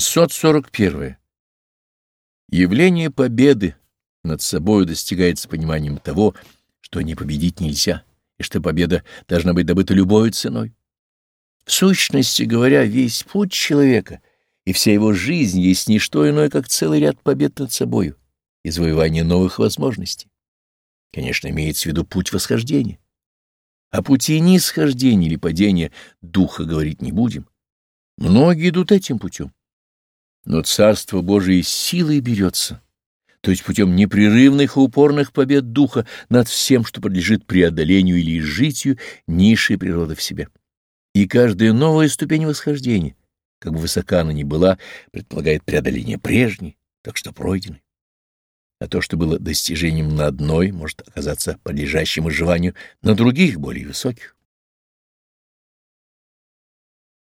641. Явление победы над собою достигается пониманием того, что не победить нельзя, и что победа должна быть добыта любой ценой. В сущности говоря, весь путь человека и вся его жизнь есть не что иное, как целый ряд побед над собою и завоевание новых возможностей. Конечно, имеется в виду путь восхождения. О пути нисхождения или падения духа говорить не будем. Многие идут этим путем. Но Царство Божие силой берется, то есть путем непрерывных и упорных побед духа над всем, что подлежит преодолению или изжитию низшей природы в себе. И каждая новая ступень восхождения, как бы высока она ни была, предполагает преодоление прежней, так что пройденной. А то, что было достижением на одной, может оказаться подлежащим изживанию на других, более высоких.